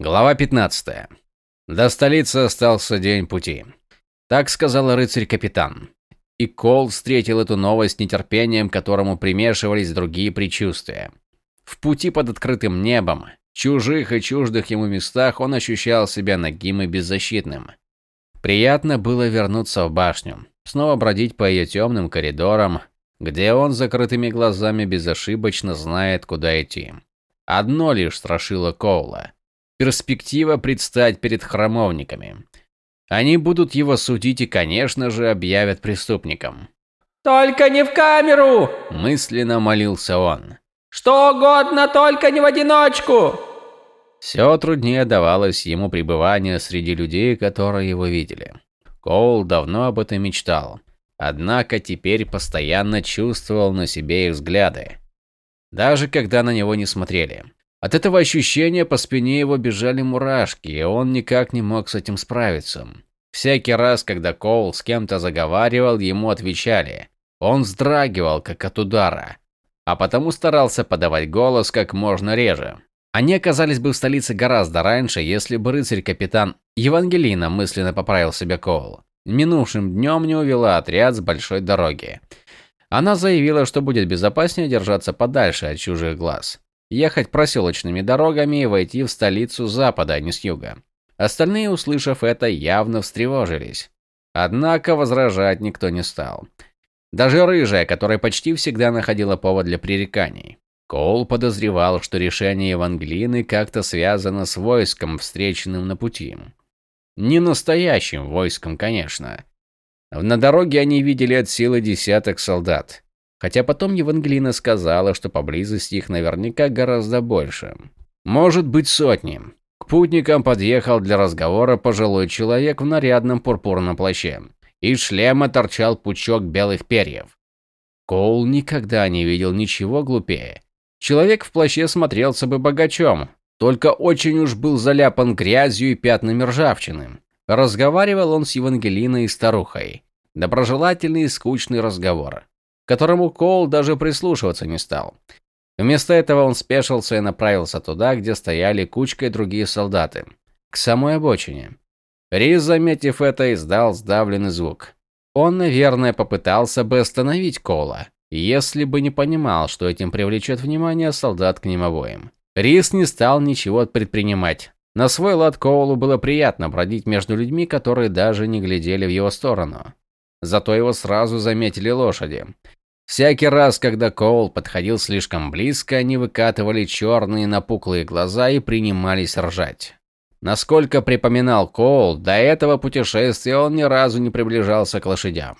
Глава 15. До столицы остался день пути. Так сказал рыцарь-капитан. И Кол встретил эту новость с нетерпением, которому примешивались другие предчувствия. В пути под открытым небом, чужих и чуждых ему местах он ощущал себя нагим и беззащитным. Приятно было вернуться в башню, снова бродить по ее темным коридорам, где он закрытыми глазами безошибочно знает, куда идти. Одно лишь страшило Коула – перспектива предстать перед храмовниками. Они будут его судить и, конечно же, объявят преступником. «Только не в камеру!» – мысленно молился он. «Что угодно, только не в одиночку!» Все труднее давалось ему пребывание среди людей, которые его видели. Коул давно об этом мечтал, однако теперь постоянно чувствовал на себе их взгляды, даже когда на него не смотрели. От этого ощущения по спине его бежали мурашки, и он никак не мог с этим справиться. Всякий раз, когда Коул с кем-то заговаривал, ему отвечали. Он вздрагивал, как от удара, а потому старался подавать голос как можно реже. Они оказались бы в столице гораздо раньше, если бы рыцарь-капитан Евангелина мысленно поправил себя Коул. Минувшим днем не увела отряд с большой дороги. Она заявила, что будет безопаснее держаться подальше от чужих глаз ехать проселочными дорогами и войти в столицу запада, а не с юга. Остальные, услышав это, явно встревожились. Однако возражать никто не стал. Даже рыжая, которая почти всегда находила повод для пререканий. Коул подозревал, что решение Евангелины как-то связано с войском, встреченным на пути. Не настоящим войском, конечно. На дороге они видели от силы десяток солдат. Хотя потом Евангелина сказала, что поблизости их наверняка гораздо больше. Может быть сотни. К путникам подъехал для разговора пожилой человек в нарядном пурпурном плаще. Из шлема торчал пучок белых перьев. Коул никогда не видел ничего глупее. Человек в плаще смотрелся бы богачом, только очень уж был заляпан грязью и пятнами ржавчины. Разговаривал он с Евангелиной и старухой. Доброжелательный и скучный разговор которому Коул даже прислушиваться не стал. Вместо этого он спешился и направился туда, где стояли кучкой другие солдаты, к самой обочине. Рис, заметив это, издал сдавленный звук. Он, наверное, попытался бы остановить Кола, если бы не понимал, что этим привлечет внимание солдат к ним обоим. Рис не стал ничего предпринимать. На свой лад Коулу было приятно бродить между людьми, которые даже не глядели в его сторону. Зато его сразу заметили лошади. Всякий раз, когда Коул подходил слишком близко, они выкатывали черные напуклые глаза и принимались ржать. Насколько припоминал Коул, до этого путешествия он ни разу не приближался к лошадям.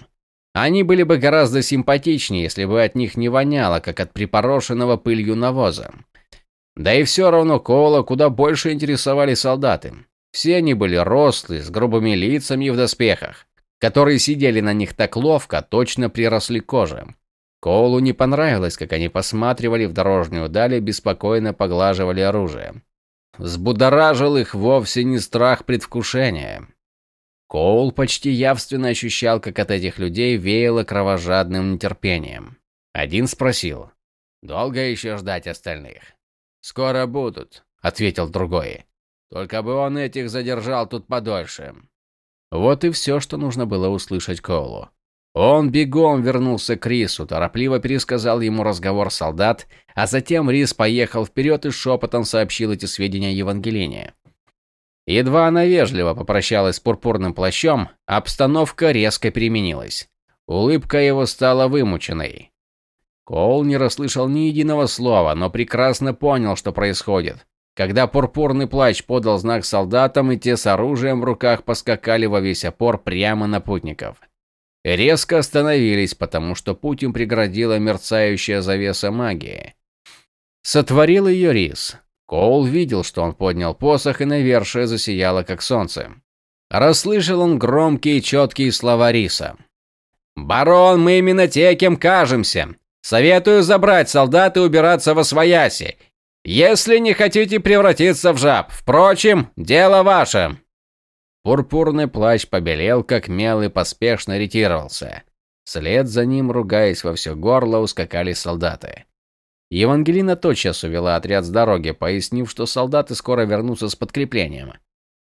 Они были бы гораздо симпатичнее, если бы от них не воняло, как от припорошенного пылью навоза. Да и все равно Коула куда больше интересовали солдаты. Все они были рослые, с грубыми лицами и в доспехах, которые сидели на них так ловко, точно приросли к коже. Коулу не понравилось, как они посматривали в дорожную даль и беспокойно поглаживали оружие. Взбудоражил их вовсе не страх предвкушения. Коул почти явственно ощущал, как от этих людей веяло кровожадным нетерпением. Один спросил: "Долго еще ждать остальных?" "Скоро будут", ответил другой. "Только бы он этих задержал тут подольше". Вот и все, что нужно было услышать Коулу. Он бегом вернулся к Рису, торопливо пересказал ему разговор солдат, а затем Рис поехал вперед и шепотом сообщил эти сведения Евангелине. Едва она вежливо попрощалась с пурпурным плащом, обстановка резко переменилась. Улыбка его стала вымученной. Коул не расслышал ни единого слова, но прекрасно понял, что происходит. Когда пурпурный плащ подал знак солдатам, и те с оружием в руках поскакали во весь опор прямо на путников резко остановились, потому что путь им преградила мерцающая завеса магии. Сотворил ее Рис. Коул видел, что он поднял посох, и навершие засияло, как солнце. Расслышал он громкие четкие слова Риса. «Барон, мы именно те, кем кажемся. Советую забрать солдат и убираться во свояси, если не хотите превратиться в жаб. Впрочем, дело ваше». Пурпурный плащ побелел, как мел, и поспешно ретировался. Вслед за ним, ругаясь во все горло, ускакали солдаты. Евангелина тотчас увела отряд с дороги, пояснив, что солдаты скоро вернутся с подкреплением.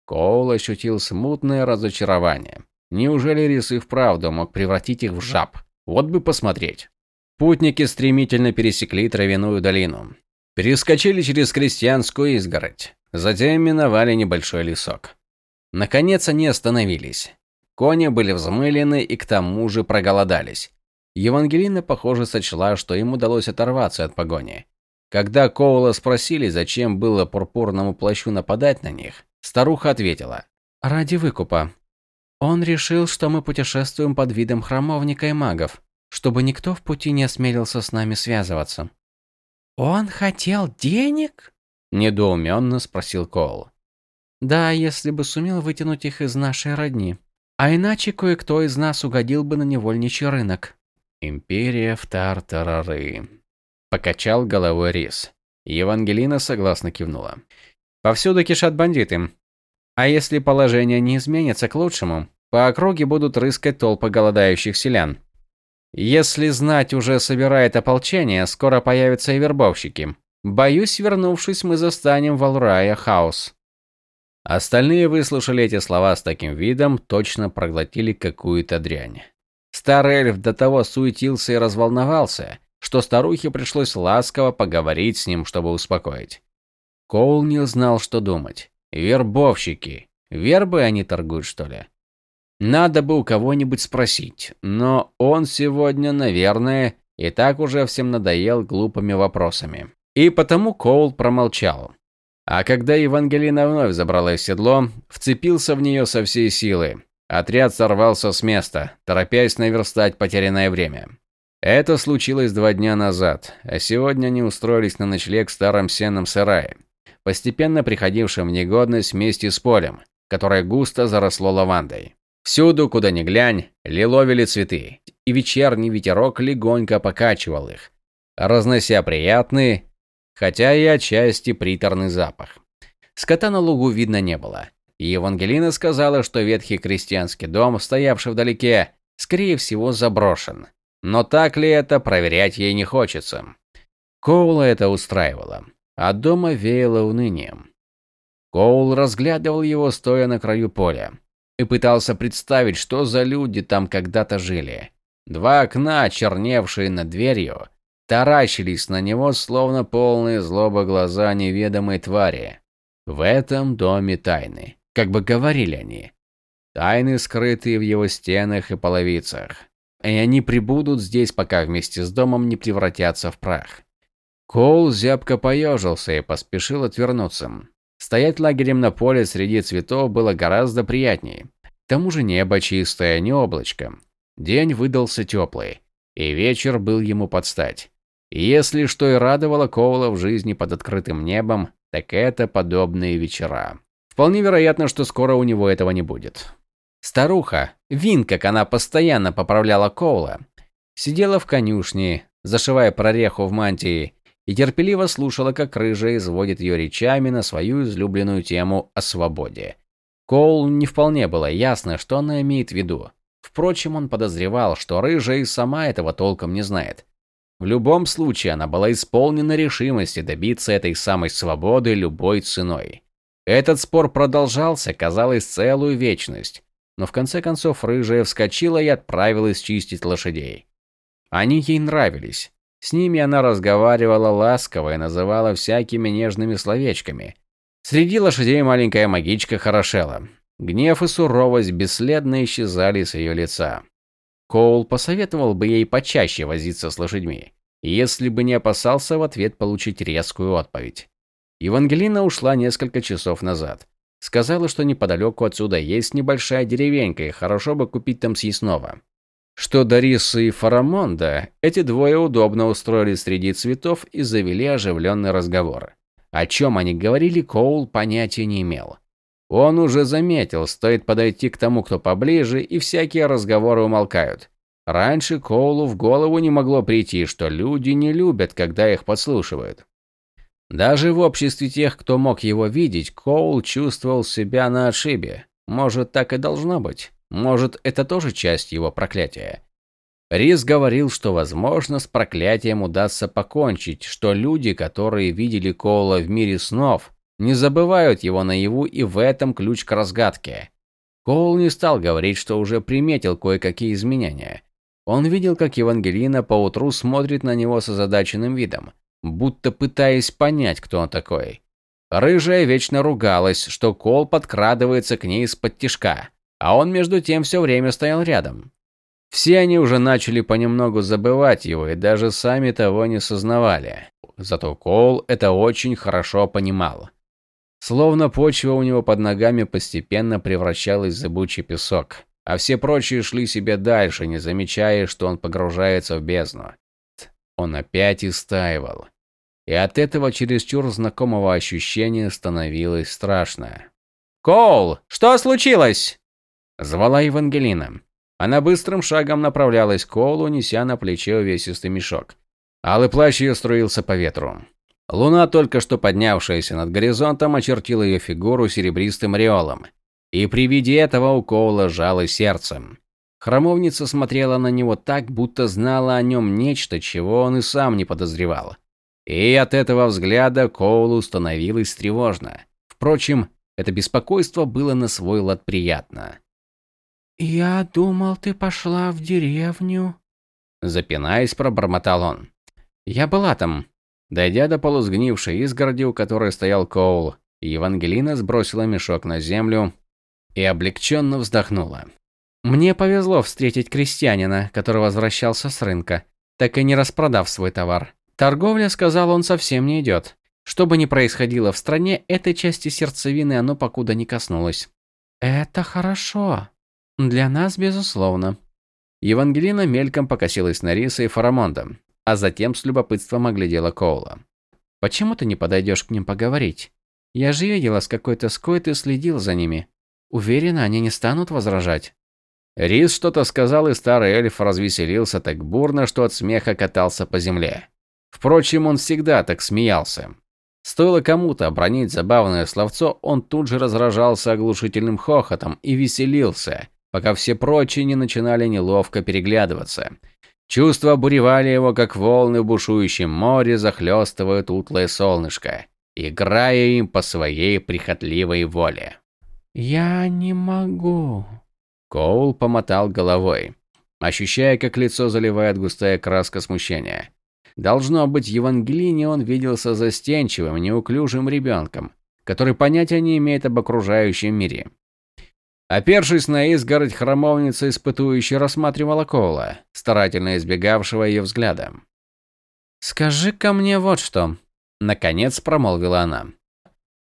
Коул ощутил смутное разочарование. Неужели Рис и вправду мог превратить их в жаб? Вот бы посмотреть. Путники стремительно пересекли травяную долину. Перескочили через крестьянскую изгородь. Затем миновали небольшой лесок. Наконец они остановились. Кони были взмылены и к тому же проголодались. Евангелина, похоже, сочла, что им удалось оторваться от погони. Когда Коула спросили, зачем было пурпурному плащу нападать на них, старуха ответила: "Ради выкупа. Он решил, что мы путешествуем под видом храмовника и магов, чтобы никто в пути не осмелился с нами связываться". Он хотел денег? недоуменно спросил Коул. Да, если бы сумел вытянуть их из нашей родни. А иначе кое-кто из нас угодил бы на невольничий рынок. Империя в Тартарары. Покачал головой Рис. Евангелина согласно кивнула. Повсюду кишат бандиты. А если положение не изменится к лучшему, по округе будут рыскать толпы голодающих селян. Если знать уже собирает ополчение, скоро появятся и вербовщики. Боюсь, вернувшись, мы застанем в Алрае хаос. Остальные выслушали эти слова с таким видом, точно проглотили какую-то дрянь. Старый эльф до того суетился и разволновался, что старухе пришлось ласково поговорить с ним, чтобы успокоить. Коул не знал, что думать. Вербовщики. Вербы они торгуют, что ли? Надо бы у кого-нибудь спросить, но он сегодня, наверное, и так уже всем надоел глупыми вопросами. И потому Коул промолчал. А когда Евангелина вновь забралась в седло, вцепился в нее со всей силы, Отряд сорвался с места, торопясь наверстать потерянное время. Это случилось два дня назад, а сегодня они устроились на ночлег в старом сенном сарае, постепенно приходившем в негодность вместе с полем, которое густо заросло лавандой. Всюду, куда ни глянь, лиловили цветы, и вечерний ветерок легонько покачивал их, разнося приятный, хотя и отчасти приторный запах. Скота на лугу видно не было, и Евангелина сказала, что ветхий крестьянский дом, стоявший вдалеке, скорее всего заброшен. Но так ли это, проверять ей не хочется. Коула это устраивало, а дома веяло унынием. Коул разглядывал его, стоя на краю поля, и пытался представить, что за люди там когда-то жили. Два окна, черневшие над дверью, таращились на него, словно полные злоба глаза неведомой твари. В этом доме тайны. Как бы говорили они. Тайны, скрытые в его стенах и половицах. И они прибудут здесь, пока вместе с домом не превратятся в прах. Коул зябко поежился и поспешил отвернуться. Стоять лагерем на поле среди цветов было гораздо приятнее. К тому же небо чистое, не облачко. День выдался теплый, и вечер был ему под стать. Если что и радовало Коула в жизни под открытым небом, так это подобные вечера. Вполне вероятно, что скоро у него этого не будет. Старуха, Вин, как она постоянно поправляла Коула, сидела в конюшне, зашивая прореху в мантии, и терпеливо слушала, как рыжая изводит ее речами на свою излюбленную тему о свободе. Коул не вполне было ясно, что она имеет в виду. Впрочем, он подозревал, что рыжая и сама этого толком не знает. В любом случае, она была исполнена решимости добиться этой самой свободы любой ценой. Этот спор продолжался, казалось, целую вечность, но в конце концов рыжая вскочила и отправилась чистить лошадей. Они ей нравились. С ними она разговаривала ласково и называла всякими нежными словечками. Среди лошадей маленькая магичка хорошела. Гнев и суровость бесследно исчезали с ее лица. Коул посоветовал бы ей почаще возиться с лошадьми, если бы не опасался в ответ получить резкую отповедь. Евангелина ушла несколько часов назад. Сказала, что неподалеку отсюда есть небольшая деревенька, и хорошо бы купить там съестного. Что Дариса и Фарамонда, эти двое удобно устроились среди цветов и завели оживленный разговор. О чем они говорили, Коул понятия не имел. Он уже заметил, стоит подойти к тому, кто поближе, и всякие разговоры умолкают. Раньше Коулу в голову не могло прийти, что люди не любят, когда их подслушивают. Даже в обществе тех, кто мог его видеть, Коул чувствовал себя на отшибе. Может, так и должно быть. Может, это тоже часть его проклятия. Рис говорил, что, возможно, с проклятием удастся покончить, что люди, которые видели Коула в мире снов, не забывают его наяву, и в этом ключ к разгадке. Коул не стал говорить, что уже приметил кое-какие изменения. Он видел, как Евангелина поутру смотрит на него с озадаченным видом, будто пытаясь понять, кто он такой. Рыжая вечно ругалась, что Кол подкрадывается к ней из-под тишка, а он между тем все время стоял рядом. Все они уже начали понемногу забывать его и даже сами того не сознавали. Зато Коул это очень хорошо понимал. Словно почва у него под ногами постепенно превращалась в зыбучий песок, а все прочие шли себе дальше, не замечая, что он погружается в бездну. Он опять истаивал. И от этого чересчур знакомого ощущения становилось страшно. «Коул, что случилось?» Звала Евангелина. Она быстрым шагом направлялась к Коулу, неся на плече увесистый мешок. Алый плащ ее струился по ветру. Луна, только что поднявшаяся над горизонтом, очертила ее фигуру серебристым ореолом. И при виде этого у Коула жало сердцем. Храмовница смотрела на него так, будто знала о нем нечто, чего он и сам не подозревал. И от этого взгляда Коулу становилось тревожно. Впрочем, это беспокойство было на свой лад приятно. «Я думал, ты пошла в деревню», – запинаясь, пробормотал он. «Я была там». Дойдя до полусгнившей изгороди, у которой стоял Коул, Евангелина сбросила мешок на землю и облегченно вздохнула. «Мне повезло встретить крестьянина, который возвращался с рынка, так и не распродав свой товар. Торговля, сказал он, совсем не идет. Что бы ни происходило в стране, этой части сердцевины оно покуда не коснулось. «Это хорошо», для нас, безусловно. Евангелина мельком покосилась на Риса и Фарамонда, а затем с любопытством оглядела Коула. «Почему ты не подойдешь к ним поговорить? Я же видела, с какой тоской ты следил за ними. Уверена, они не станут возражать». Рис что-то сказал, и старый эльф развеселился так бурно, что от смеха катался по земле. Впрочем, он всегда так смеялся. Стоило кому-то обронить забавное словцо, он тут же разражался оглушительным хохотом и веселился, пока все прочие не начинали неловко переглядываться. Чувства буревали его, как волны в бушующем море захлестывают утлое солнышко, играя им по своей прихотливой воле. «Я не могу». Коул помотал головой, ощущая, как лицо заливает густая краска смущения. Должно быть, Евангелине он виделся застенчивым, неуклюжим ребенком, который понятия не имеет об окружающем мире. Опершись на изгородь, храмовница испытующе рассматривала Коула, старательно избегавшего ее взгляда. «Скажи-ка мне вот что», – наконец промолвила она.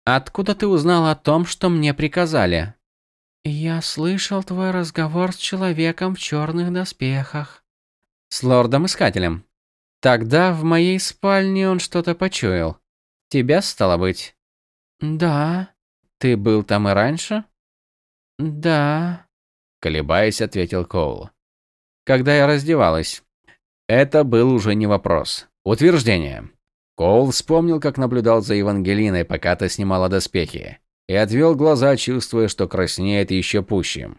«Откуда ты узнал о том, что мне приказали?» «Я слышал твой разговор с человеком в черных доспехах». «С лордом-искателем. Тогда в моей спальне он что-то почуял. Тебя, стало быть?» «Да». «Ты был там и раньше?» «Да», – колебаясь, ответил Коул. «Когда я раздевалась». Это был уже не вопрос. Утверждение. Коул вспомнил, как наблюдал за Евангелиной, пока та снимала доспехи, и отвел глаза, чувствуя, что краснеет еще пуще.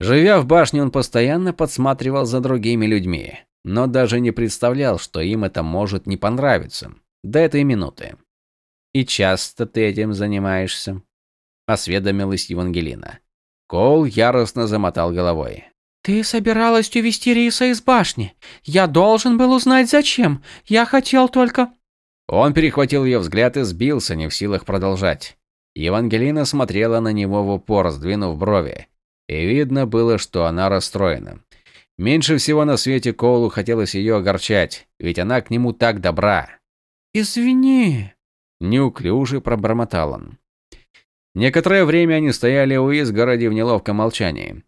Живя в башне, он постоянно подсматривал за другими людьми, но даже не представлял, что им это может не понравиться. До этой минуты. «И часто ты этим занимаешься?» – осведомилась Евангелина. Коул яростно замотал головой. «Ты собиралась увести Риса из башни. Я должен был узнать, зачем. Я хотел только...» Он перехватил ее взгляд и сбился, не в силах продолжать. Евангелина смотрела на него в упор, сдвинув брови. И видно было, что она расстроена. Меньше всего на свете Коулу хотелось ее огорчать, ведь она к нему так добра. «Извини», – неуклюже пробормотал он. Некоторое время они стояли у изгороди в неловком молчании.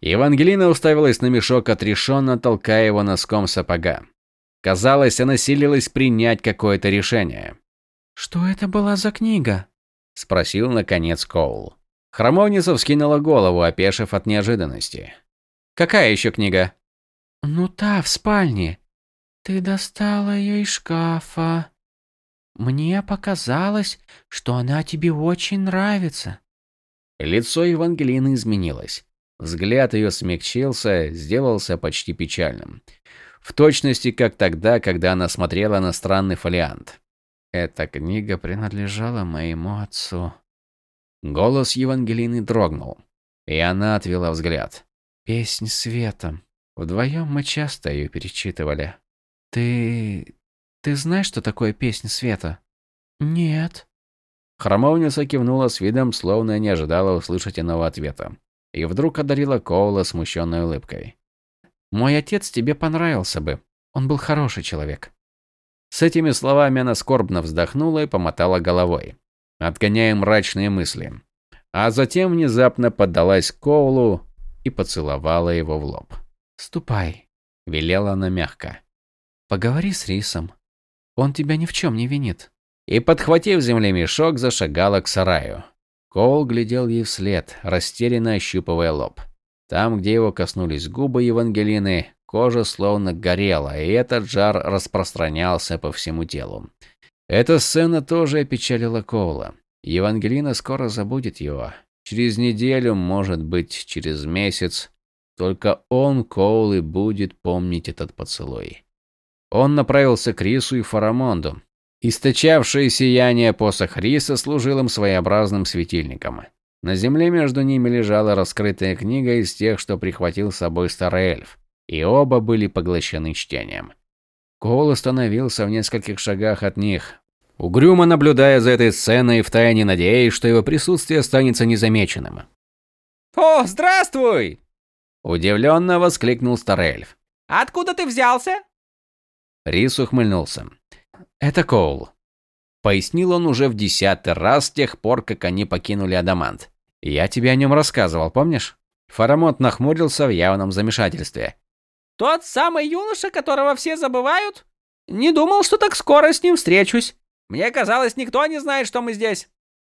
Евангелина уставилась на мешок, отрешенно толкая его носком сапога. Казалось, она силилась принять какое-то решение. «Что это была за книга?» – спросил, наконец, Коул. Хромовница вскинула голову, опешив от неожиданности. «Какая еще книга?» «Ну та, в спальне. Ты достала ее из шкафа». Мне показалось, что она тебе очень нравится. Лицо Евангелины изменилось. Взгляд ее смягчился, сделался почти печальным. В точности, как тогда, когда она смотрела на странный фолиант. Эта книга принадлежала моему отцу. Голос Евангелины дрогнул, и она отвела взгляд. «Песнь света. Вдвоем мы часто ее перечитывали. Ты... ты знаешь, что такое песнь света?» «Нет». Хромовница кивнула с видом, словно не ожидала услышать иного ответа. И вдруг одарила Коула смущенной улыбкой. «Мой отец тебе понравился бы. Он был хороший человек». С этими словами она скорбно вздохнула и помотала головой, отгоняя мрачные мысли. А затем внезапно поддалась Коулу и поцеловала его в лоб. «Ступай», – велела она мягко. «Поговори с Рисом. Он тебя ни в чем не винит» и, подхватив земли мешок, зашагала к сараю. Коул глядел ей вслед, растерянно ощупывая лоб. Там, где его коснулись губы Евангелины, кожа словно горела, и этот жар распространялся по всему телу. Эта сцена тоже опечалила Коула. Евангелина скоро забудет его. Через неделю, может быть, через месяц. Только он, Коул, и будет помнить этот поцелуй. Он направился к Рису и Фарамонду, Источавшее сияние посох Риса служил им своеобразным светильником. На земле между ними лежала раскрытая книга из тех, что прихватил с собой старый эльф, и оба были поглощены чтением. Коул остановился в нескольких шагах от них, угрюмо наблюдая за этой сценой и втайне надеясь, что его присутствие останется незамеченным. «О, здравствуй!» Удивленно воскликнул старый эльф. «Откуда ты взялся?» Рис ухмыльнулся. «Это Коул», — пояснил он уже в десятый раз с тех пор, как они покинули Адамант. «Я тебе о нем рассказывал, помнишь?» Фарамонт нахмурился в явном замешательстве. «Тот самый юноша, которого все забывают? Не думал, что так скоро с ним встречусь. Мне казалось, никто не знает, что мы здесь».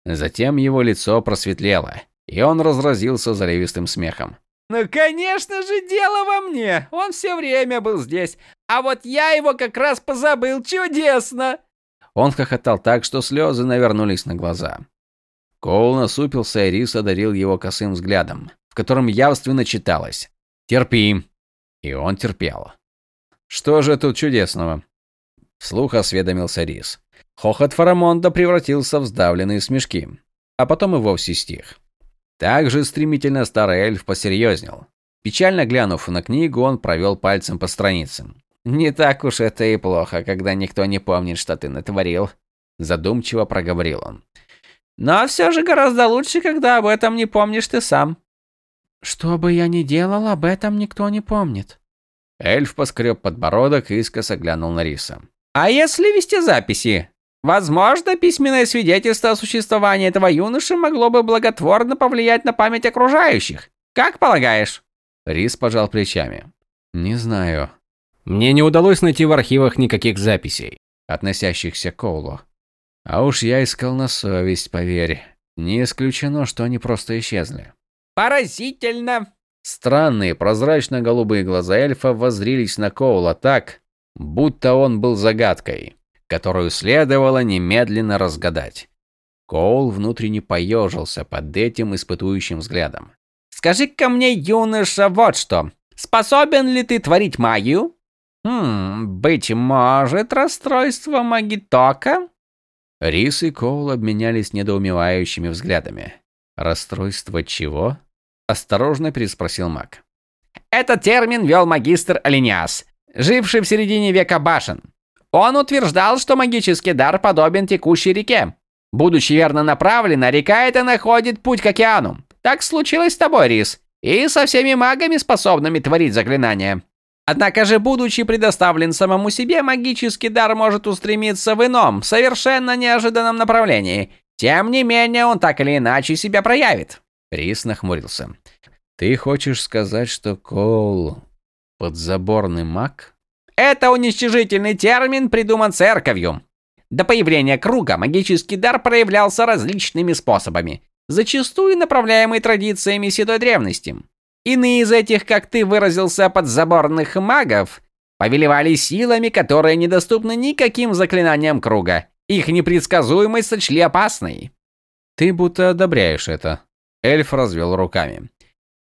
Затем его лицо просветлело, и он разразился заливистым смехом. «Ну, конечно же, дело во мне. Он все время был здесь. А вот я его как раз позабыл. Чудесно!» Он хохотал так, что слезы навернулись на глаза. Коул насупился, и Рис одарил его косым взглядом, в котором явственно читалось «Терпи». И он терпел. «Что же тут чудесного?» Вслух осведомился Рис. Хохот Фарамонда превратился в сдавленные смешки, а потом и вовсе стих. Также стремительно старый эльф посерьезнел. Печально глянув на книгу, он провел пальцем по страницам. «Не так уж это и плохо, когда никто не помнит, что ты натворил», – задумчиво проговорил он. «Но все же гораздо лучше, когда об этом не помнишь ты сам». «Что бы я ни делал, об этом никто не помнит». Эльф поскреб подбородок и искоса глянул на Риса. «А если вести записи? Возможно, письменное свидетельство о существовании этого юноши могло бы благотворно повлиять на память окружающих. Как полагаешь?» Рис пожал плечами. «Не знаю. Мне не удалось найти в архивах никаких записей, относящихся к Коулу. А уж я искал на совесть, поверь. Не исключено, что они просто исчезли. Поразительно. Странные прозрачно-голубые глаза эльфа воззрились на Коула так, будто он был загадкой, которую следовало немедленно разгадать. Коул внутренне поежился под этим испытующим взглядом. «Скажи-ка мне, юноша, вот что. Способен ли ты творить магию?» Хм, быть может, расстройство магитока? Рис и Коул обменялись недоумевающими взглядами. Расстройство чего? осторожно переспросил Мак. Этот термин вел магистр Алиниас, живший в середине века башен. Он утверждал, что магический дар подобен текущей реке. Будучи верно направлена, река эта находит путь к океану. Так случилось с тобой, Рис, и со всеми магами, способными творить заклинания. Однако же, будучи предоставлен самому себе, магический дар может устремиться в ином, совершенно неожиданном направлении. Тем не менее, он так или иначе себя проявит. Рис нахмурился. Ты хочешь сказать, что Коул подзаборный маг? Это уничтожительный термин, придуман церковью. До появления круга магический дар проявлялся различными способами, зачастую направляемый традициями седой древности. Иные из этих, как ты выразился, подзаборных магов повелевали силами, которые недоступны никаким заклинаниям круга. Их непредсказуемость сочли опасной. Ты будто одобряешь это. Эльф развел руками.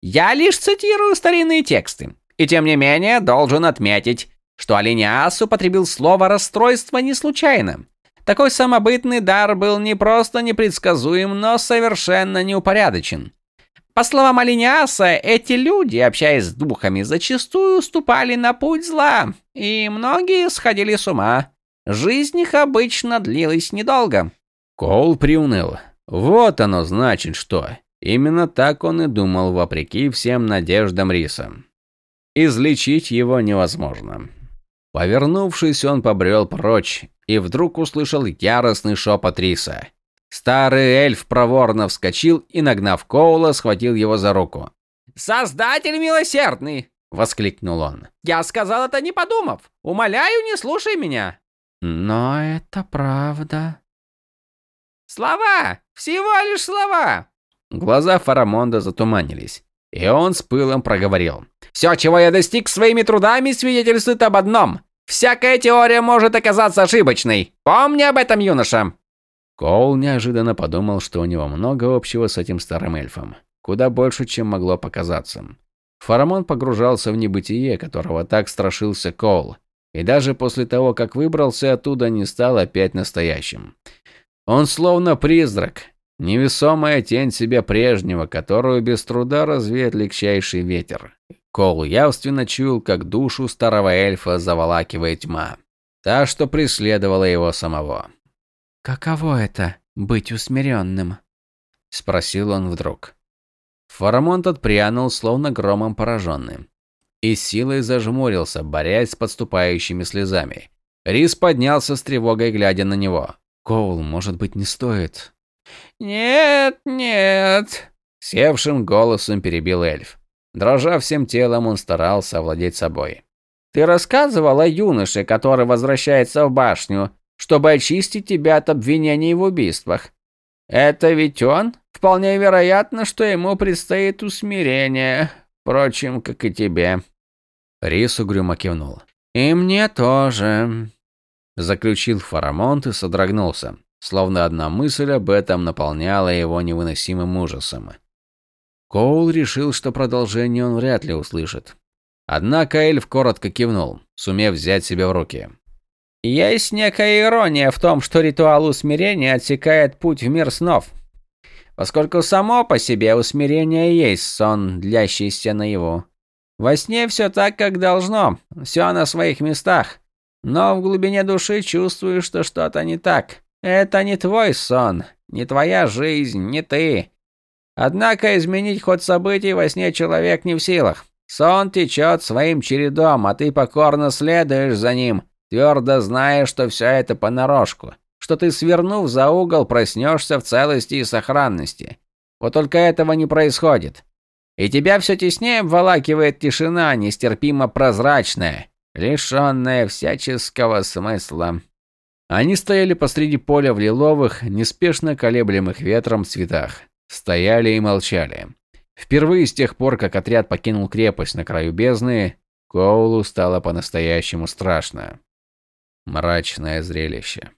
Я лишь цитирую старинные тексты. И тем не менее, должен отметить, что Алиниас употребил слово «расстройство» не случайно. Такой самобытный дар был не просто непредсказуем, но совершенно неупорядочен. По словам Алиниаса, эти люди, общаясь с духами, зачастую ступали на путь зла, и многие сходили с ума. Жизнь их обычно длилась недолго. Коул приуныл. Вот оно значит что. Именно так он и думал, вопреки всем надеждам Риса. Излечить его невозможно. Повернувшись, он побрел прочь и вдруг услышал яростный шепот Риса. Старый эльф проворно вскочил и, нагнав Коула, схватил его за руку. «Создатель милосердный!» — воскликнул он. «Я сказал это не подумав. Умоляю, не слушай меня!» «Но это правда». «Слова! Всего лишь слова!» Глаза Фарамонда затуманились, и он с пылом проговорил. «Все, чего я достиг своими трудами, свидетельствует об одном. Всякая теория может оказаться ошибочной. Помни об этом, юноша!» Коул неожиданно подумал, что у него много общего с этим старым эльфом. Куда больше, чем могло показаться. Фарамон погружался в небытие, которого так страшился Коул. И даже после того, как выбрался оттуда, не стал опять настоящим. Он словно призрак, невесомая тень себя прежнего, которую без труда развеет легчайший ветер. Коул явственно чуял, как душу старого эльфа заволакивает тьма. Та, что преследовала его самого. «Каково это – быть усмиренным?» – спросил он вдруг. Фарамонт отпрянул, словно громом пораженный. И силой зажмурился, борясь с подступающими слезами. Рис поднялся с тревогой, глядя на него. «Коул, может быть, не стоит?» «Нет, нет!» – севшим голосом перебил эльф. Дрожа всем телом, он старался овладеть собой. «Ты рассказывал о юноше, который возвращается в башню, чтобы очистить тебя от обвинений в убийствах. Это ведь он? Вполне вероятно, что ему предстоит усмирение, впрочем, как и тебе. Рис угрюмо кивнул. И мне тоже, заключил Фарамонт и содрогнулся, словно одна мысль об этом наполняла его невыносимым ужасом. Коул решил, что продолжение он вряд ли услышит. Однако эльф коротко кивнул, сумев взять себя в руки. Есть некая ирония в том, что ритуал усмирения отсекает путь в мир снов. Поскольку само по себе усмирение есть сон, длящийся наяву. Во сне все так, как должно, все на своих местах. Но в глубине души чувствуешь, что что-то не так. Это не твой сон, не твоя жизнь, не ты. Однако изменить ход событий во сне человек не в силах. Сон течет своим чередом, а ты покорно следуешь за ним – твердо зная, что все это понарошку, что ты, свернув за угол, проснешься в целости и сохранности. Вот только этого не происходит. И тебя все теснее обволакивает тишина, нестерпимо прозрачная, лишенная всяческого смысла. Они стояли посреди поля в лиловых, неспешно колеблемых ветром цветах. Стояли и молчали. Впервые с тех пор, как отряд покинул крепость на краю бездны, Коулу стало по-настоящему страшно. Мрачное зрелище.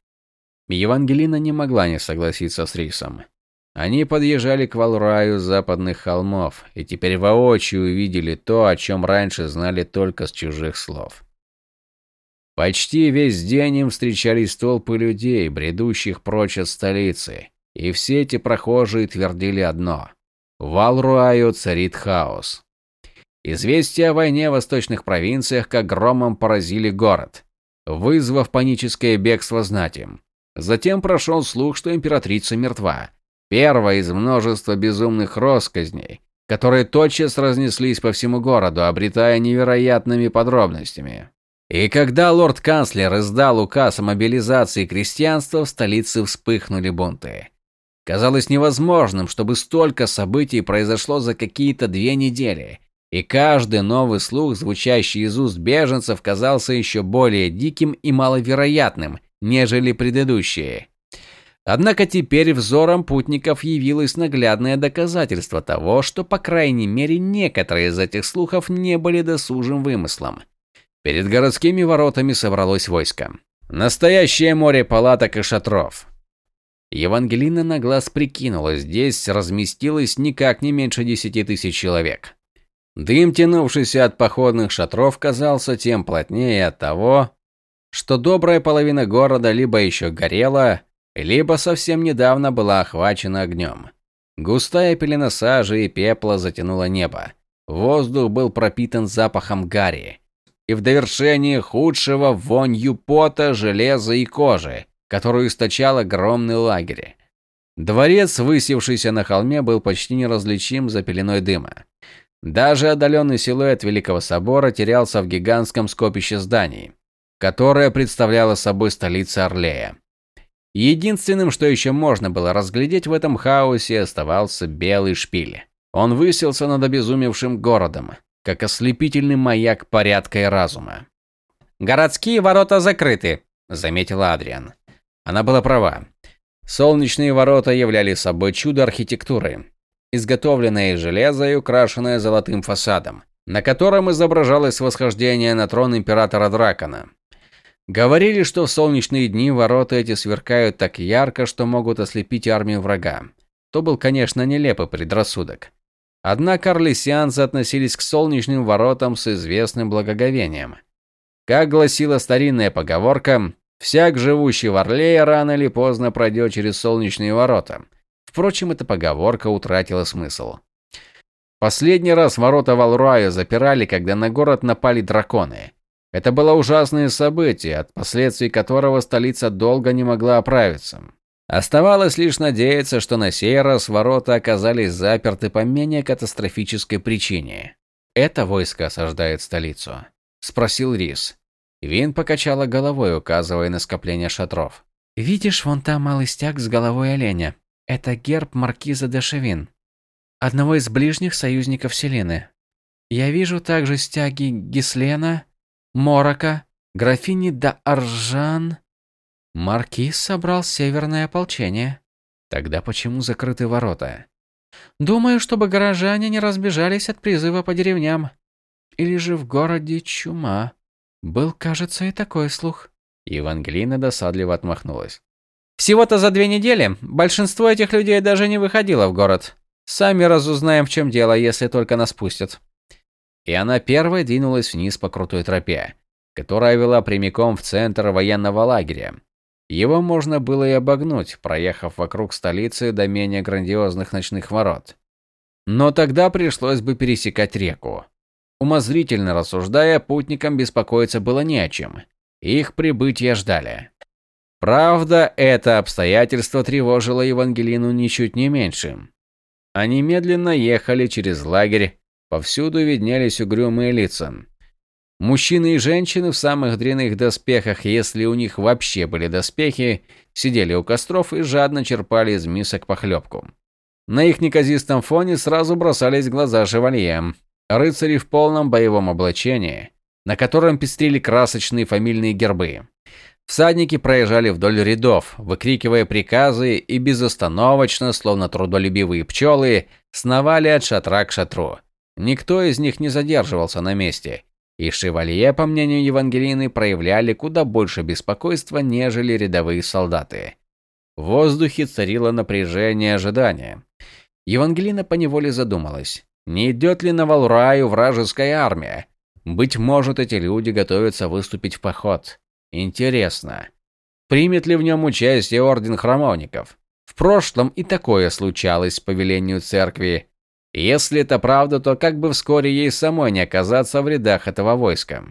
Евангелина не могла не согласиться с Рисом. Они подъезжали к Валраю западных холмов и теперь воочию увидели то, о чем раньше знали только с чужих слов. Почти весь день им встречались толпы людей, бредущих прочь от столицы, и все эти прохожие твердили одно – в Валруаю царит хаос. Известия о войне в восточных провинциях как громом поразили город вызвав паническое бегство знати. Затем прошел слух, что императрица мертва. Первая из множества безумных россказней, которые тотчас разнеслись по всему городу, обретая невероятными подробностями. И когда лорд-канцлер издал указ о мобилизации крестьянства, в столице вспыхнули бунты. Казалось невозможным, чтобы столько событий произошло за какие-то две недели, и каждый новый слух, звучащий из уст беженцев, казался еще более диким и маловероятным, нежели предыдущие. Однако теперь взором путников явилось наглядное доказательство того, что, по крайней мере, некоторые из этих слухов не были досужим вымыслом. Перед городскими воротами собралось войско. Настоящее море палаток и шатров. Евангелина на глаз прикинула, здесь разместилось никак не меньше десяти тысяч человек. Дым, тянувшийся от походных шатров, казался тем плотнее от того, что добрая половина города либо еще горела, либо совсем недавно была охвачена огнем. Густая пелена сажи и пепла затянула небо. Воздух был пропитан запахом гари. И в довершение худшего вонью пота, железа и кожи, которую источал огромный лагерь. Дворец, высевшийся на холме, был почти неразличим за пеленой дыма. Даже отдаленный силуэт Великого Собора терялся в гигантском скопище зданий, которое представляло собой столицу Орлея. Единственным, что еще можно было разглядеть в этом хаосе, оставался белый шпиль. Он высился над обезумевшим городом, как ослепительный маяк порядка и разума. «Городские ворота закрыты», — заметила Адриан. Она была права. Солнечные ворота являли собой чудо архитектуры, изготовленное из железа и украшенное золотым фасадом, на котором изображалось восхождение на трон императора Дракона. Говорили, что в солнечные дни ворота эти сверкают так ярко, что могут ослепить армию врага. То был, конечно, нелепый предрассудок. Однако орлесианцы относились к солнечным воротам с известным благоговением. Как гласила старинная поговорка, всяк живущий в Орлее рано или поздно пройдет через солнечные ворота. Впрочем, эта поговорка утратила смысл. Последний раз ворота Валруая запирали, когда на город напали драконы. Это было ужасное событие, от последствий которого столица долго не могла оправиться. Оставалось лишь надеяться, что на сей раз ворота оказались заперты по менее катастрофической причине. «Это войско осаждает столицу?» – спросил Рис. Вин покачала головой, указывая на скопление шатров. «Видишь, вон там малый стяг с головой оленя. Это герб маркиза де Шевин, одного из ближних союзников Селены. Я вижу также стяги Гислена, Морока, графини да Аржан. Маркиз собрал северное ополчение. Тогда почему закрыты ворота? Думаю, чтобы горожане не разбежались от призыва по деревням. Или же в городе чума. Был, кажется, и такой слух. Евангелина досадливо отмахнулась. Всего-то за две недели большинство этих людей даже не выходило в город. Сами разузнаем, в чем дело, если только нас пустят и она первой двинулась вниз по крутой тропе, которая вела прямиком в центр военного лагеря. Его можно было и обогнуть, проехав вокруг столицы до менее грандиозных ночных ворот. Но тогда пришлось бы пересекать реку. Умозрительно рассуждая, путникам беспокоиться было не о чем. Их прибытие ждали. Правда, это обстоятельство тревожило Евангелину ничуть не меньше. Они медленно ехали через лагерь, Повсюду виднелись угрюмые лица. Мужчины и женщины в самых дряных доспехах, если у них вообще были доспехи, сидели у костров и жадно черпали из мисок похлебку. На их неказистом фоне сразу бросались глаза шевалье. Рыцари в полном боевом облачении, на котором пестрили красочные фамильные гербы. Всадники проезжали вдоль рядов, выкрикивая приказы и безостановочно, словно трудолюбивые пчелы, сновали от шатра к шатру. Никто из них не задерживался на месте, и шевалье, по мнению Евангелины, проявляли куда больше беспокойства, нежели рядовые солдаты. В воздухе царило напряжение ожидания. Евангелина поневоле задумалась, не идет ли на Валраю вражеская армия. Быть может, эти люди готовятся выступить в поход. Интересно, примет ли в нем участие Орден Храмовников? В прошлом и такое случалось по велению церкви, если это правда, то как бы вскоре ей самой не оказаться в рядах этого войска.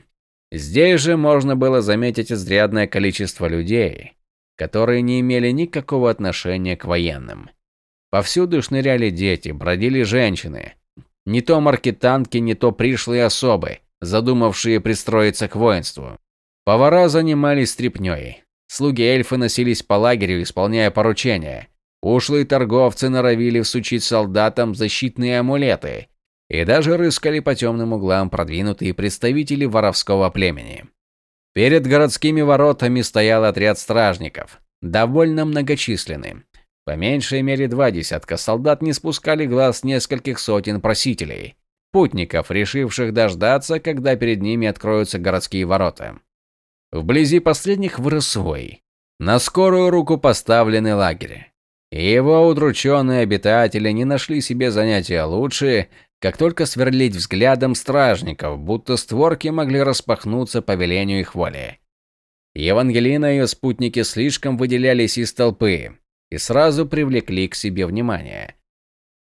Здесь же можно было заметить изрядное количество людей, которые не имели никакого отношения к военным. Повсюду шныряли дети, бродили женщины. Не то маркетанки, не то пришлые особы, задумавшие пристроиться к воинству. Повара занимались стряпнёй. Слуги эльфы носились по лагерю, исполняя поручения. Ушлые торговцы норовили всучить солдатам защитные амулеты и даже рыскали по темным углам продвинутые представители воровского племени. Перед городскими воротами стоял отряд стражников, довольно многочисленный. По меньшей мере два десятка солдат не спускали глаз нескольких сотен просителей, путников, решивших дождаться, когда перед ними откроются городские ворота. Вблизи последних вырос свой, на скорую руку поставленный лагерь. и его удрученные обитатели не нашли себе занятия лучше, как только сверлить взглядом стражников, будто створки могли распахнуться по велению их воли. Евангелина и ее спутники слишком выделялись из толпы и сразу привлекли к себе внимание.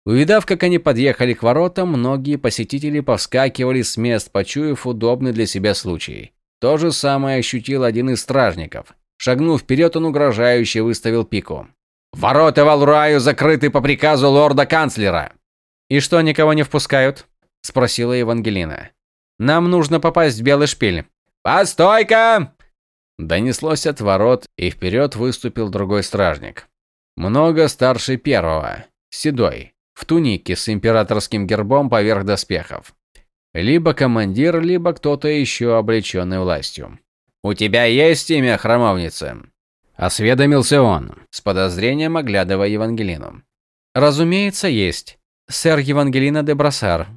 Увидав, как они подъехали к воротам, многие посетители повскакивали с мест, почуяв удобный для себя случай. То же самое ощутил один из стражников. Шагнув вперед, он угрожающе выставил пику. «Ворота в Алраю закрыты по приказу лорда-канцлера!» «И что, никого не впускают?» – спросила Евангелина. «Нам нужно попасть в Белый шпиль». «Постой-ка!» Донеслось от ворот, и вперед выступил другой стражник. Много старше первого, седой, в тунике с императорским гербом поверх доспехов. Либо командир, либо кто-то еще облеченный властью. «У тебя есть имя, храмовница?» Осведомился он, с подозрением оглядывая Евангелину. «Разумеется, есть. Сэр Евангелина де Брассар».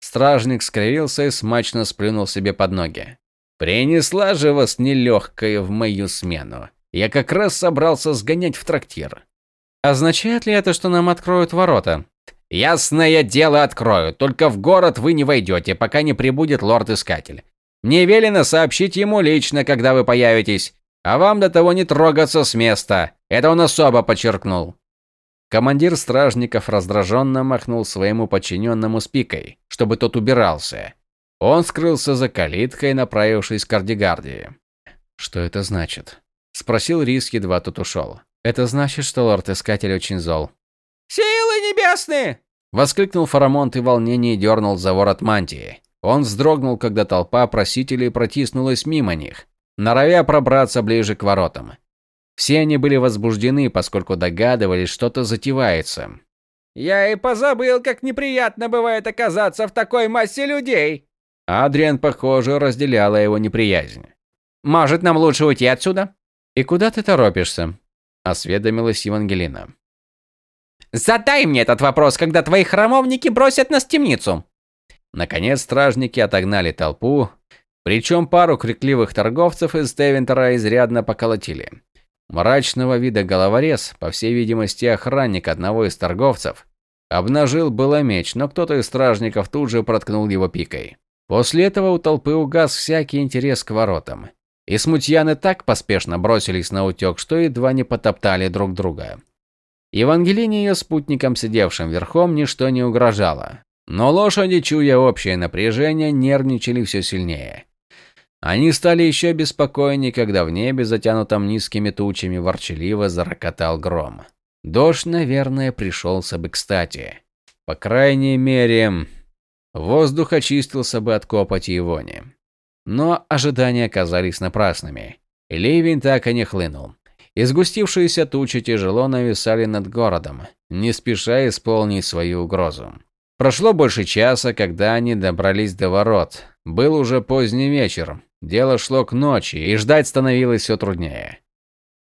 Стражник скривился и смачно сплюнул себе под ноги. «Принесла же вас нелегкая в мою смену. Я как раз собрался сгонять в трактир. Означает ли это, что нам откроют ворота? Ясное дело открою, только в город вы не войдете, пока не прибудет лорд-искатель. Мне велено сообщить ему лично, когда вы появитесь, а вам до того не трогаться с места. Это он особо подчеркнул. Командир стражников раздраженно махнул своему подчиненному спикой, чтобы тот убирался. Он скрылся за калиткой, направившись к Ардигардии. «Что это значит?» – спросил Рис, едва тот ушел. Это значит, что лорд-искатель очень зол. «Силы небесные!» Воскликнул Фарамонт и в волнении дернул за ворот мантии. Он вздрогнул, когда толпа просителей протиснулась мимо них, норовя пробраться ближе к воротам. Все они были возбуждены, поскольку догадывались, что-то затевается. «Я и позабыл, как неприятно бывает оказаться в такой массе людей!» Адриан, похоже, разделяла его неприязнь. «Может, нам лучше уйти отсюда?» «И куда ты торопишься?» осведомилась Евангелина. Задай мне этот вопрос, когда твои храмовники бросят нас в темницу. Наконец стражники отогнали толпу, причем пару крикливых торговцев из Девентера изрядно поколотили. Мрачного вида головорез, по всей видимости, охранник одного из торговцев, обнажил было меч, но кто-то из стражников тут же проткнул его пикой. После этого у толпы угас всякий интерес к воротам. И смутьяны так поспешно бросились на утек, что едва не потоптали друг друга. Евангелине и ее спутникам, сидевшим верхом, ничто не угрожало. Но лошади, чуя общее напряжение, нервничали все сильнее. Они стали еще беспокойнее, когда в небе, затянутом низкими тучами, ворчаливо зарокотал гром. Дождь, наверное, пришелся бы кстати. По крайней мере, воздух очистился бы от копоти и вони. Но ожидания оказались напрасными. Ливень так и не хлынул. Изгустившиеся тучи тяжело нависали над городом, не спеша исполнить свою угрозу. Прошло больше часа, когда они добрались до ворот. Был уже поздний вечер, дело шло к ночи, и ждать становилось все труднее.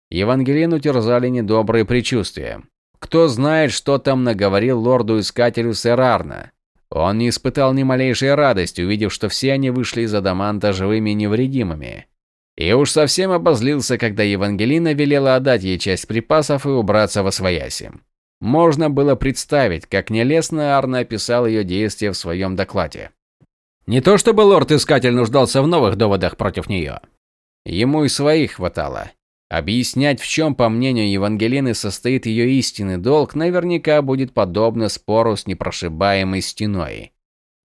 Евангелину терзали недобрые предчувствия. Кто знает, что там наговорил лорду-искателю сэр Арна. Он не испытал ни малейшей радости, увидев, что все они вышли из Адаманта живыми и невредимыми. И уж совсем обозлился, когда Евангелина велела отдать ей часть припасов и убраться во свояси. Можно было представить, как нелестно Арна описал ее действия в своем докладе. Не то чтобы лорд-искатель нуждался в новых доводах против нее. Ему и своих хватало. Объяснять, в чем, по мнению Евангелины, состоит ее истинный долг, наверняка будет подобно спору с непрошибаемой стеной.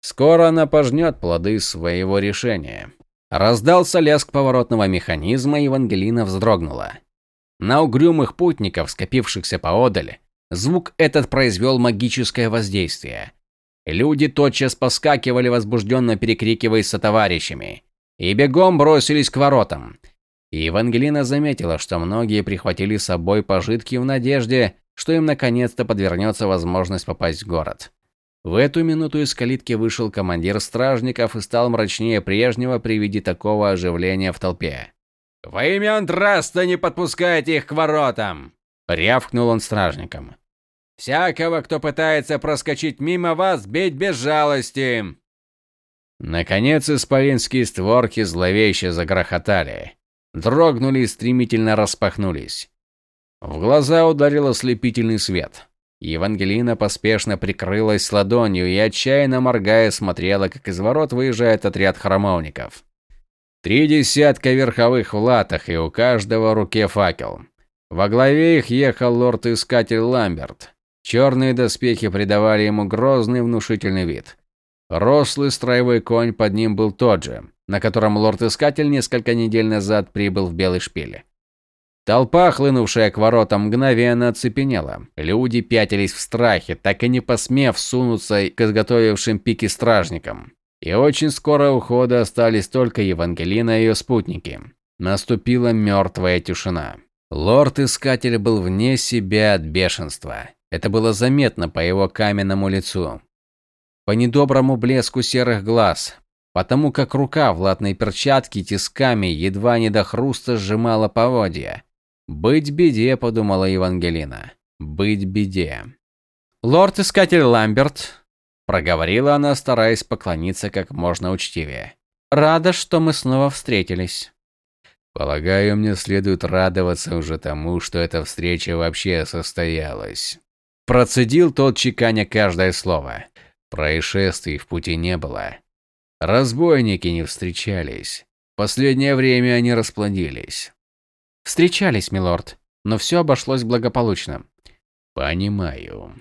Скоро она пожнет плоды своего решения. Раздался лязг поворотного механизма, и Евангелина вздрогнула. На угрюмых путников, скопившихся поодаль, звук этот произвел магическое воздействие. Люди тотчас поскакивали, возбужденно перекрикиваясь со товарищами, и бегом бросились к воротам – и Евангелина заметила, что многие прихватили с собой пожитки в надежде, что им наконец-то подвернется возможность попасть в город. В эту минуту из калитки вышел командир стражников и стал мрачнее прежнего при виде такого оживления в толпе. «Во имя Андраста не подпускайте их к воротам!» – рявкнул он стражникам. «Всякого, кто пытается проскочить мимо вас, бить без жалости!» Наконец исполинские створки зловеще загрохотали дрогнули и стремительно распахнулись. В глаза ударил ослепительный свет. Евангелина поспешно прикрылась ладонью и, отчаянно моргая, смотрела, как из ворот выезжает отряд храмовников. Три десятка верховых в латах, и у каждого руке факел. Во главе их ехал лорд-искатель Ламберт. Черные доспехи придавали ему грозный внушительный вид. Рослый строевой конь под ним был тот же, на котором лорд-искатель несколько недель назад прибыл в Белый шпиле. Толпа, хлынувшая к воротам, мгновенно оцепенела. Люди пятились в страхе, так и не посмев сунуться к изготовившим пики стражникам. И очень скоро у хода остались только Евангелина и ее спутники. Наступила мертвая тишина. Лорд-искатель был вне себя от бешенства. Это было заметно по его каменному лицу. По недоброму блеску серых глаз, потому как рука в латной перчатке тисками едва не до хруста сжимала поводья. «Быть беде», — подумала Евангелина. «Быть беде». «Лорд-искатель Ламберт», — проговорила она, стараясь поклониться как можно учтивее. «Рада, что мы снова встретились». «Полагаю, мне следует радоваться уже тому, что эта встреча вообще состоялась». Процедил тот, чеканя каждое слово. Происшествий в пути не было. Разбойники не встречались. В последнее время они расплодились. Встречались, милорд, но все обошлось благополучно. Понимаю.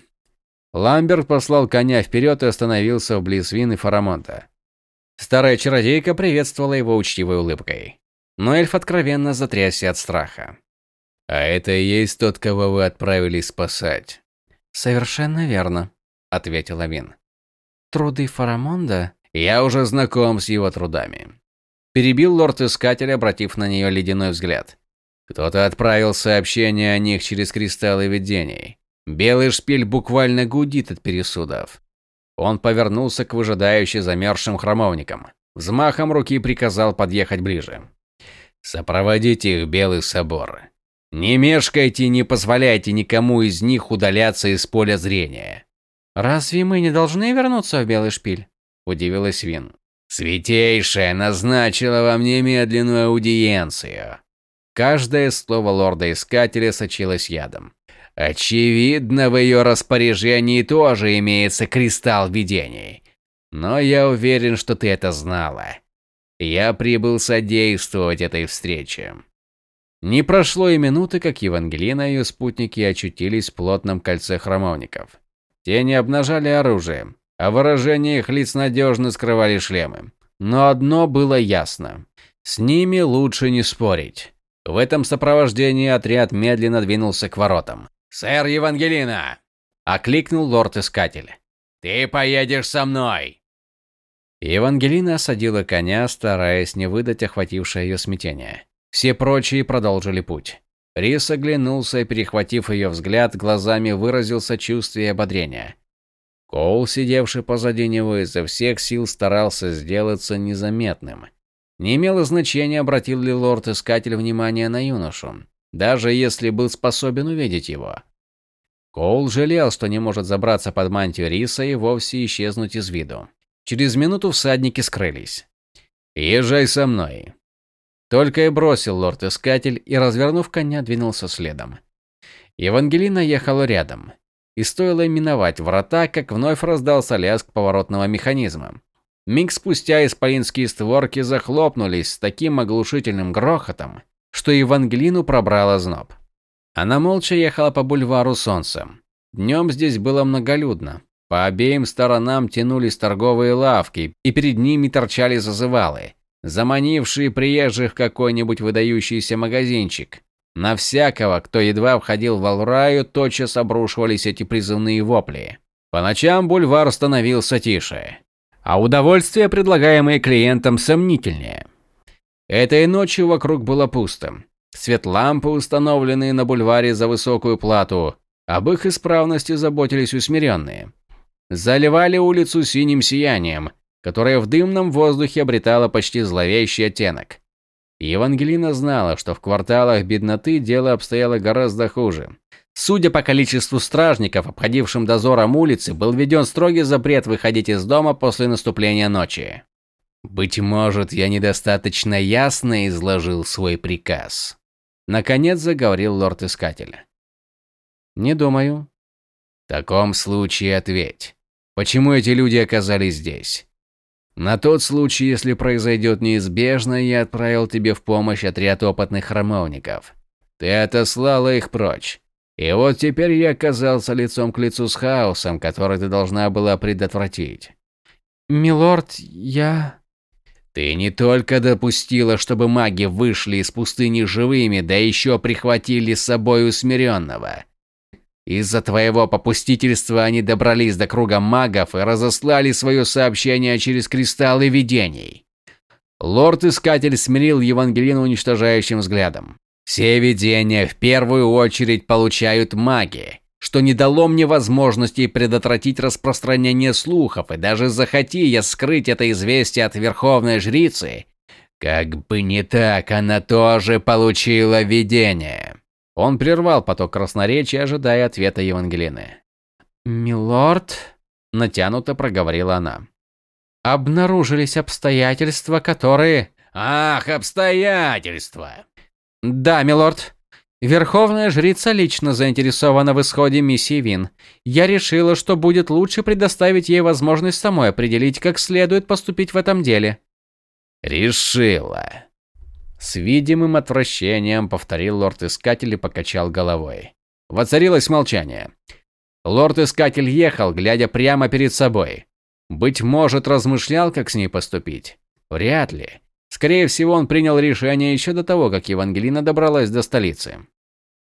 Ламберт послал коня вперед и остановился вблиз Вин Фарамонта. Старая чародейка приветствовала его учтивой улыбкой. Но эльф откровенно затрясся от страха. «А это и есть тот, кого вы отправились спасать?» «Совершенно верно», — ответила Вин. «Труды Фарамонда?» «Я уже знаком с его трудами», — перебил лорд-искатель, обратив на нее ледяной взгляд. Кто-то отправил сообщение о них через кристаллы видений. Белый шпиль буквально гудит от пересудов. Он повернулся к выжидающе замерзшим храмовникам. Взмахом руки приказал подъехать ближе. «Сопроводите их Белый собор. Не мешкайте и не позволяйте никому из них удаляться из поля зрения». «Разве мы не должны вернуться в Белый шпиль?» – удивилась Вин. «Святейшая назначила вам немедленную аудиенцию. Каждое слово лорда-искателя сочилось ядом. Очевидно, в ее распоряжении тоже имеется кристалл видений. Но я уверен, что ты это знала. Я прибыл содействовать этой встрече. Не прошло и минуты, как Евангелина и ее спутники очутились в плотном кольце храмовников. Те не обнажали оружие, а выражения их лиц надежно скрывали шлемы. Но одно было ясно. С ними лучше не спорить. В этом сопровождении отряд медленно двинулся к воротам. «Сэр Евангелина!» – окликнул лорд-искатель. «Ты поедешь со мной!» Евангелина осадила коня, стараясь не выдать охватившее ее смятение. Все прочие продолжили путь. Рис оглянулся и, перехватив ее взгляд, глазами выразил сочувствие и ободрение. Коул, сидевший позади него, изо всех сил старался сделаться незаметным. Не имело значения, обратил ли лорд-искатель внимание на юношу, даже если был способен увидеть его. Коул жалел, что не может забраться под мантию риса и вовсе исчезнуть из виду. Через минуту всадники скрылись. «Езжай со мной», только и бросил лорд-искатель и, развернув коня, двинулся следом. Евангелина ехала рядом. И стоило миновать врата, как вновь раздался лязг поворотного механизма. Миг спустя исполинские створки захлопнулись с таким оглушительным грохотом, что Евангелину пробрало зноб. Она молча ехала по бульвару Солнца. Днем здесь было многолюдно. По обеим сторонам тянулись торговые лавки, и перед ними торчали зазывалы, заманившие приезжих в какой-нибудь выдающийся магазинчик. На всякого, кто едва входил в Алраю, тотчас обрушивались эти призывные вопли. По ночам бульвар становился тише а удовольствия, предлагаемые клиентам, сомнительнее. Этой ночью вокруг было пусто. Свет лампы, установленные на бульваре за высокую плату, об их исправности заботились усмиренные. Заливали улицу синим сиянием, которое в дымном воздухе обретало почти зловещий оттенок. Евангелина знала, что в кварталах бедноты дело обстояло гораздо хуже. Судя по количеству стражников, обходившим дозором улицы, был введен строгий запрет выходить из дома после наступления ночи. Быть может, я недостаточно ясно изложил свой приказ. Наконец заговорил лорд-искатель. Не думаю. В таком случае ответь, почему эти люди оказались здесь? На тот случай, если произойдет неизбежно, я отправил тебе в помощь отряд опытных храмовников. Ты отослала их прочь. И вот теперь я оказался лицом к лицу с хаосом, который ты должна была предотвратить. Милорд, я... Ты не только допустила, чтобы маги вышли из пустыни живыми, да еще прихватили с собой усмиренного. Из-за твоего попустительства они добрались до круга магов и разослали свое сообщение через кристаллы видений. Лорд-искатель смирил Евангелину уничтожающим взглядом. Все видения в первую очередь получают маги, что не дало мне возможности предотвратить распространение слухов, и даже захоти я скрыть это известие от Верховной Жрицы, как бы не так, она тоже получила видение. Он прервал поток красноречия, ожидая ответа Евангелины. «Милорд», — натянуто проговорила она, — «обнаружились обстоятельства, которые...» «Ах, обстоятельства!» «Да, милорд. Верховная жрица лично заинтересована в исходе миссии Вин. Я решила, что будет лучше предоставить ей возможность самой определить, как следует поступить в этом деле». «Решила», с видимым отвращением повторил лорд-искатель и покачал головой. Воцарилось молчание. Лорд-искатель ехал, глядя прямо перед собой. Быть может, размышлял, как с ней поступить. Вряд ли. Скорее всего, он принял решение еще до того, как Евангелина добралась до столицы.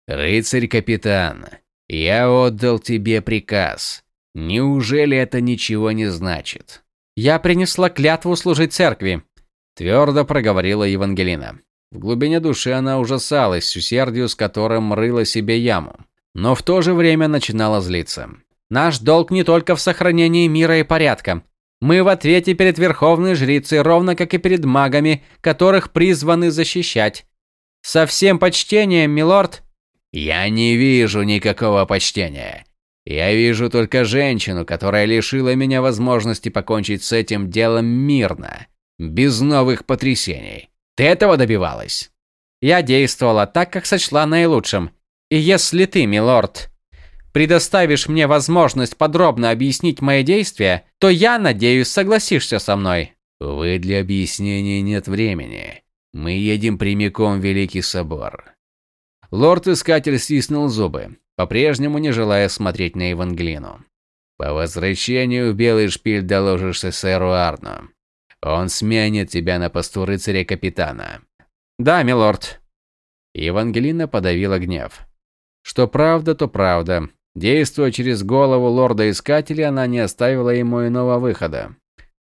«Рыцарь-капитан, я отдал тебе приказ. Неужели это ничего не значит?» «Я принесла клятву служить церкви», Твердо проговорила Евангелина. В глубине души она ужасалась усердию, с которым рыла себе яму. Но в то же время начинала злиться. «Наш долг не только в сохранении мира и порядка. Мы в ответе перед Верховной Жрицей, ровно как и перед магами, которых призваны защищать. Со всем почтением, милорд...» «Я не вижу никакого почтения. Я вижу только женщину, которая лишила меня возможности покончить с этим делом мирно без новых потрясений. Ты этого добивалась? Я действовала так, как сочла наилучшим. И если ты, милорд, предоставишь мне возможность подробно объяснить мои действия, то я, надеюсь, согласишься со мной. Вы для объяснений нет времени. Мы едем прямиком в Великий Собор. Лорд-искатель стиснул зубы, по-прежнему не желая смотреть на Евангелину. По возвращению в Белый Шпиль доложишься сэру Арну. Он сменит тебя на посту рыцаря-капитана. Да, милорд. Евангелина подавила гнев. Что правда, то правда. Действуя через голову лорда-искателя, она не оставила ему иного выхода.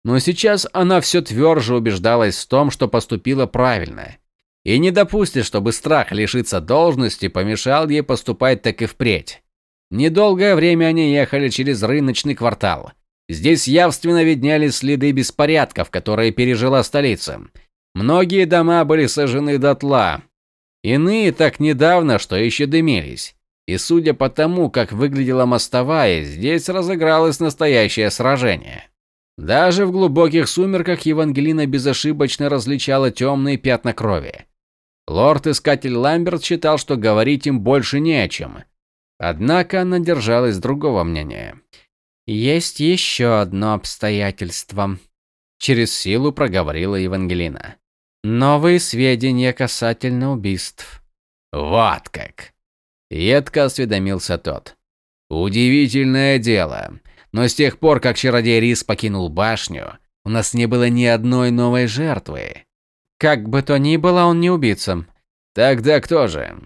Но сейчас она все тверже убеждалась в том, что поступила правильно. И не допустит, чтобы страх лишиться должности помешал ей поступать так и впредь. Недолгое время они ехали через рыночный квартал. Здесь явственно виднялись следы беспорядков, которые пережила столица. Многие дома были сожжены дотла. Иные так недавно, что еще дымились. И судя по тому, как выглядела мостовая, здесь разыгралось настоящее сражение. Даже в глубоких сумерках Евангелина безошибочно различала темные пятна крови. Лорд-искатель Ламберт считал, что говорить им больше не о чем. Однако она держалась другого мнения. Есть еще одно обстоятельство, через силу проговорила Евангелина. Новые сведения касательно убийств. Вот как. Едко осведомился тот. Удивительное дело. Но с тех пор, как чародей Рис покинул башню, у нас не было ни одной новой жертвы. Как бы то ни было, он не убийца. Тогда кто же?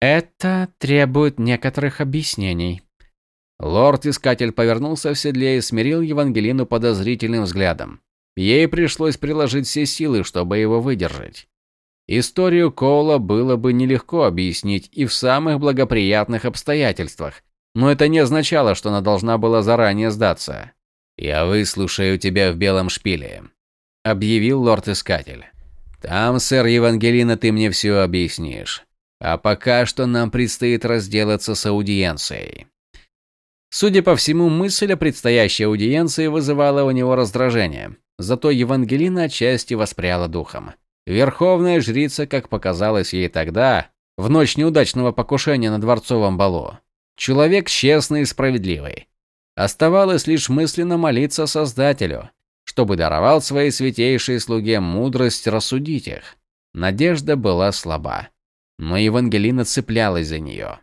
Это требует некоторых объяснений. Лорд-искатель повернулся в седле и смирил Евангелину подозрительным взглядом. Ей пришлось приложить все силы, чтобы его выдержать. Историю Коула было бы нелегко объяснить и в самых благоприятных обстоятельствах, но это не означало, что она должна была заранее сдаться. «Я выслушаю тебя в белом шпиле», – объявил лорд-искатель. «Там, сэр Евангелина, ты мне все объяснишь. А пока что нам предстоит разделаться с аудиенцией». Судя по всему, мысль о предстоящей аудиенции вызывала у него раздражение. Зато Евангелина отчасти воспряла духом. Верховная жрица, как показалось ей тогда, в ночь неудачного покушения на дворцовом балу, Человек честный и справедливый. Оставалось лишь мысленно молиться Создателю, чтобы даровал своей святейшей слуге мудрость рассудить их. Надежда была слаба, но Евангелина цеплялась за нее.